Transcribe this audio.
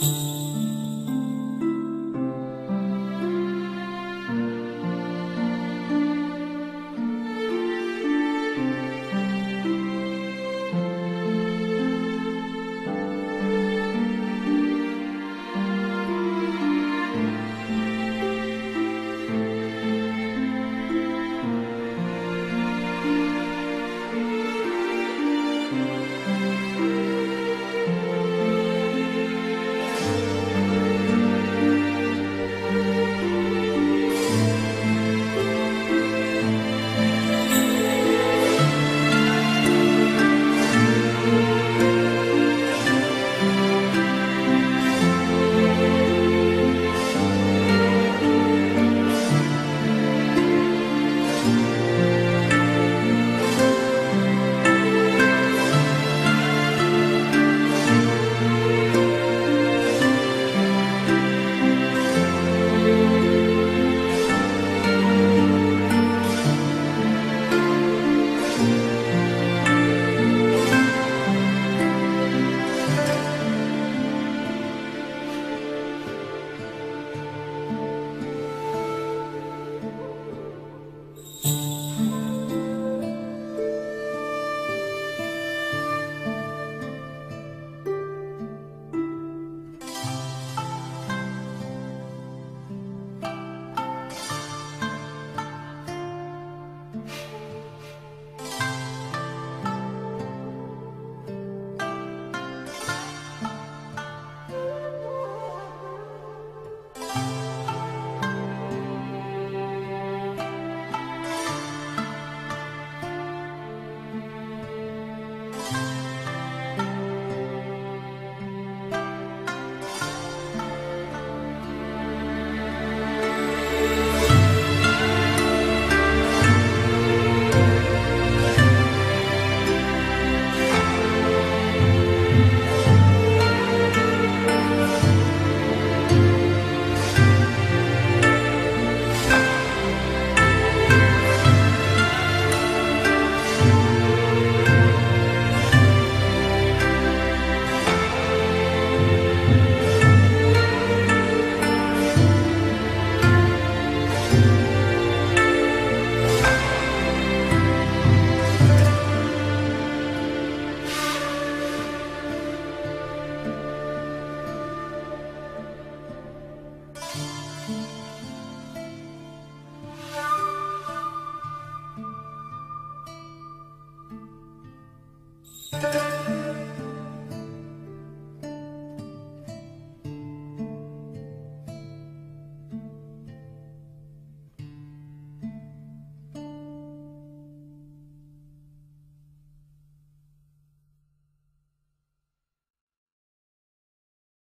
You.